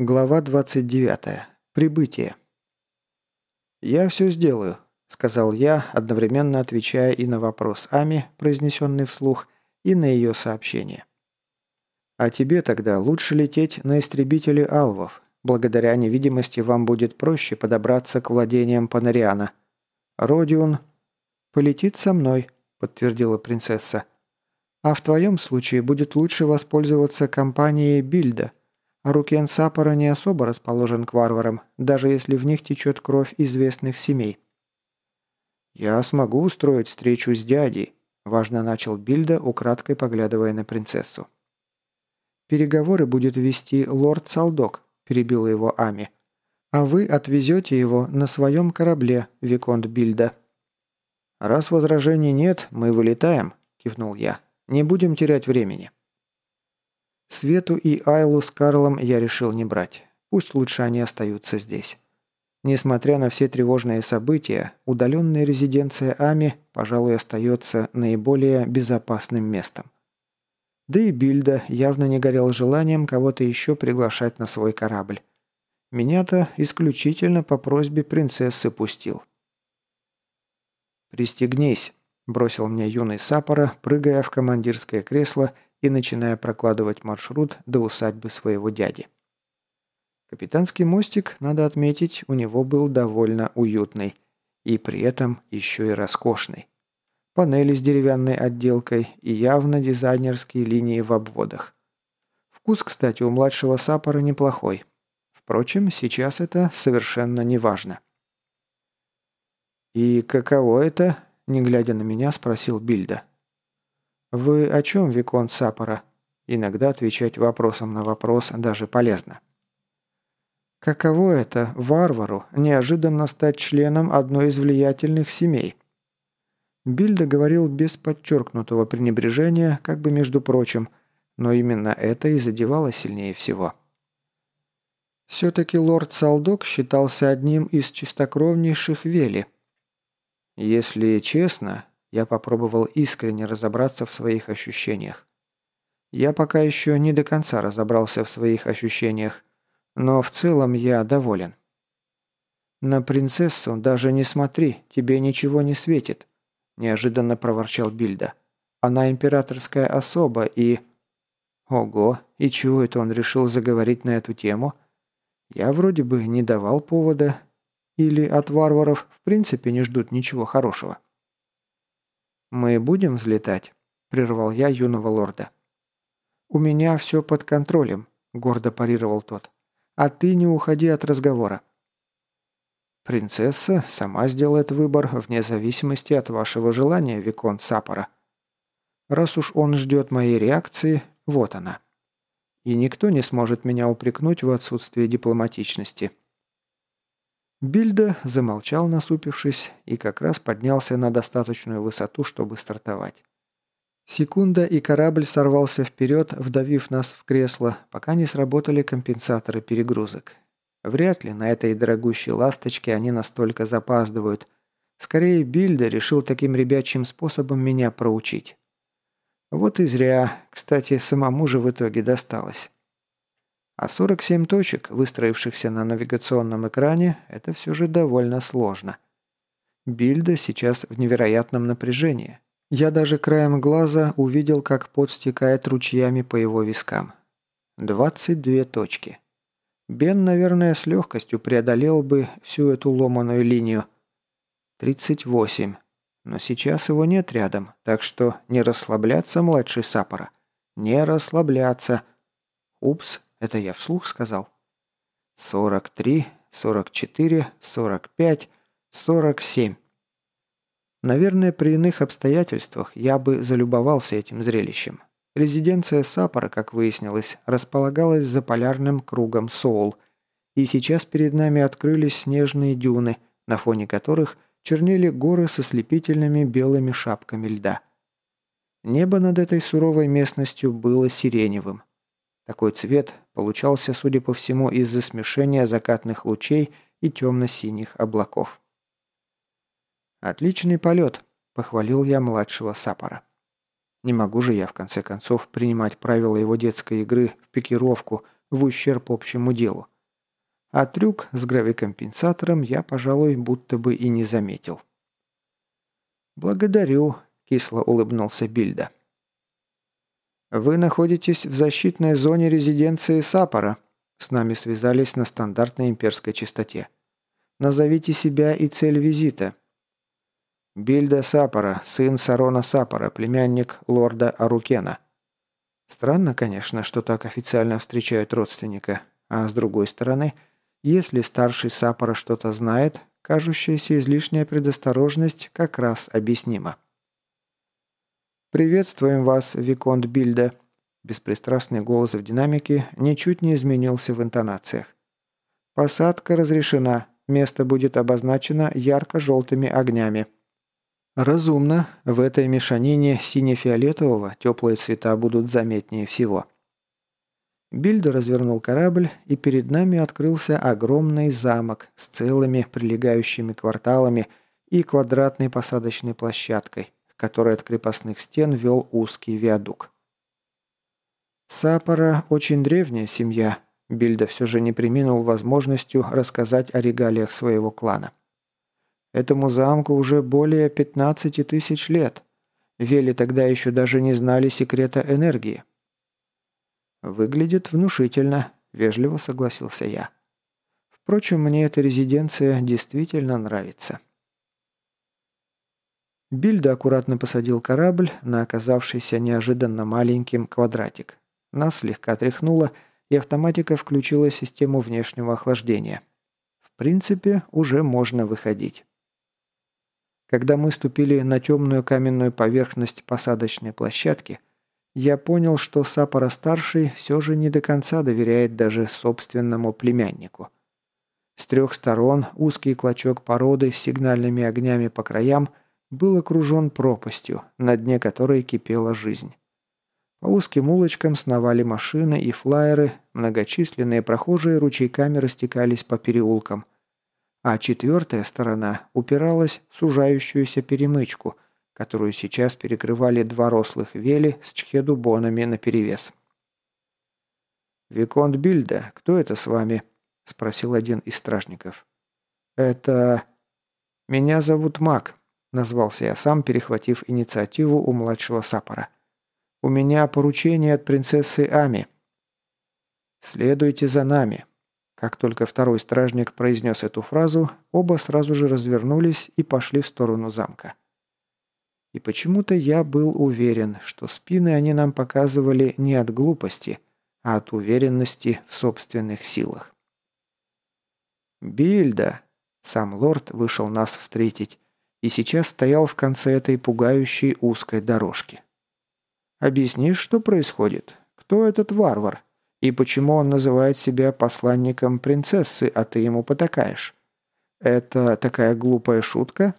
Глава 29. Прибытие. «Я все сделаю», – сказал я, одновременно отвечая и на вопрос Ами, произнесенный вслух, и на ее сообщение. «А тебе тогда лучше лететь на истребителе Алвов. Благодаря невидимости вам будет проще подобраться к владениям Панариана. Родион...» «Полетит со мной», – подтвердила принцесса. «А в твоем случае будет лучше воспользоваться компанией Бильда» Рукен Сапора не особо расположен к варварам, даже если в них течет кровь известных семей. «Я смогу устроить встречу с дядей», – важно начал Бильда, украдкой поглядывая на принцессу. «Переговоры будет вести лорд Салдок», – перебила его Ами. «А вы отвезете его на своем корабле, Виконт Бильда». «Раз возражений нет, мы вылетаем», – кивнул я. «Не будем терять времени». Свету и Айлу с Карлом я решил не брать. Пусть лучше они остаются здесь. Несмотря на все тревожные события, удаленная резиденция Ами, пожалуй, остается наиболее безопасным местом. Да и Бильда явно не горел желанием кого-то еще приглашать на свой корабль. Меня-то исключительно по просьбе принцессы пустил. «Пристегнись», – бросил мне юный Сапора, прыгая в командирское кресло – и начиная прокладывать маршрут до усадьбы своего дяди. Капитанский мостик, надо отметить, у него был довольно уютный и при этом еще и роскошный. Панели с деревянной отделкой и явно дизайнерские линии в обводах. Вкус, кстати, у младшего сапора неплохой. Впрочем, сейчас это совершенно не важно. «И каково это?» – не глядя на меня, спросил Бильда. «Вы о чем, Викон Сапора?» Иногда отвечать вопросом на вопрос даже полезно. Каково это, варвару, неожиданно стать членом одной из влиятельных семей? Бильда говорил без подчеркнутого пренебрежения, как бы между прочим, но именно это и задевало сильнее всего. Все-таки лорд Салдок считался одним из чистокровнейших Вели. Если честно, я попробовал искренне разобраться в своих ощущениях. Я пока еще не до конца разобрался в своих ощущениях, но в целом я доволен. «На принцессу даже не смотри, тебе ничего не светит», – неожиданно проворчал Бильда. «Она императорская особа и...» «Ого, и чего это он решил заговорить на эту тему?» «Я вроде бы не давал повода. Или от варваров в принципе не ждут ничего хорошего?» «Мы будем взлетать?» – прервал я юного лорда. «У меня все под контролем», – гордо парировал тот. «А ты не уходи от разговора». «Принцесса сама сделает выбор вне зависимости от вашего желания, Викон Сапора. Раз уж он ждет моей реакции, вот она. И никто не сможет меня упрекнуть в отсутствии дипломатичности». Бильда замолчал, насупившись, и как раз поднялся на достаточную высоту, чтобы стартовать. Секунда, и корабль сорвался вперед, вдавив нас в кресло, пока не сработали компенсаторы перегрузок. Вряд ли на этой дорогущей ласточке они настолько запаздывают. Скорее, Бильда решил таким ребячьим способом меня проучить. Вот и зря. Кстати, самому же в итоге досталось. А 47 точек, выстроившихся на навигационном экране, это все же довольно сложно. Бильда сейчас в невероятном напряжении. Я даже краем глаза увидел, как пот стекает ручьями по его вискам. 22 точки. Бен, наверное, с легкостью преодолел бы всю эту ломаную линию. 38. Но сейчас его нет рядом, так что не расслабляться, младший Сапора. Не расслабляться. Упс, это я вслух сказал. Сорок три, сорок четыре, сорок пять, сорок семь. Наверное, при иных обстоятельствах я бы залюбовался этим зрелищем. Резиденция Сапора, как выяснилось, располагалась за полярным кругом Соул, и сейчас перед нами открылись снежные дюны, на фоне которых чернели горы со слепительными белыми шапками льда. Небо над этой суровой местностью было сиреневым. Такой цвет получался, судя по всему, из-за смешения закатных лучей и темно-синих облаков. «Отличный полет», – похвалил я младшего сапора. Не могу же я, в конце концов, принимать правила его детской игры в пикировку в ущерб общему делу. А трюк с гравикомпенсатором я, пожалуй, будто бы и не заметил. «Благодарю», – кисло улыбнулся Бильда. «Вы находитесь в защитной зоне резиденции Сапора», – с нами связались на стандартной имперской частоте. «Назовите себя и цель визита». «Бильда Сапора, сын Сарона Сапора, племянник лорда Арукена». Странно, конечно, что так официально встречают родственника, а с другой стороны – если старший Сапора что-то знает, кажущаяся излишняя предосторожность как раз объяснима. «Приветствуем вас, Виконт Бильда», Беспристрастный голос в динамике ничуть не изменился в интонациях. «Посадка разрешена. Место будет обозначено ярко-желтыми огнями». «Разумно. В этой мешанине сине-фиолетового теплые цвета будут заметнее всего». Бильда развернул корабль, и перед нами открылся огромный замок с целыми прилегающими кварталами и квадратной посадочной площадкой, к которой от крепостных стен вел узкий виадук. Сапора – очень древняя семья. Бильда все же не приминул возможностью рассказать о регалиях своего клана. Этому замку уже более 15 тысяч лет. Вели тогда еще даже не знали секрета энергии. «Выглядит внушительно», – вежливо согласился я. «Впрочем, мне эта резиденция действительно нравится». Бильда аккуратно посадил корабль на оказавшийся неожиданно маленьким квадратик. Нас слегка тряхнуло, и автоматика включила систему внешнего охлаждения. В принципе, уже можно выходить. Когда мы ступили на темную каменную поверхность посадочной площадки, я понял, что Сапора-старший все же не до конца доверяет даже собственному племяннику. С трех сторон узкий клочок породы с сигнальными огнями по краям был окружен пропастью, на дне которой кипела жизнь. По узким улочкам сновали машины и флайеры, многочисленные прохожие ручейками растекались по переулкам, а четвертая сторона упиралась в сужающуюся перемычку – которую сейчас перекрывали два рослых вели с чхедубонами наперевес. «Виконт Бильда, кто это с вами?» – спросил один из стражников. «Это... Меня зовут Мак», – назвался я сам, перехватив инициативу у младшего сапора. «У меня поручение от принцессы Ами». «Следуйте за нами». Как только второй стражник произнес эту фразу, оба сразу же развернулись и пошли в сторону замка. И почему-то я был уверен, что спины они нам показывали не от глупости, а от уверенности в собственных силах. «Бильда!» Сам лорд вышел нас встретить и сейчас стоял в конце этой пугающей узкой дорожки. «Объяснишь, что происходит? Кто этот варвар? И почему он называет себя посланником принцессы, а ты ему потакаешь? Это такая глупая шутка?»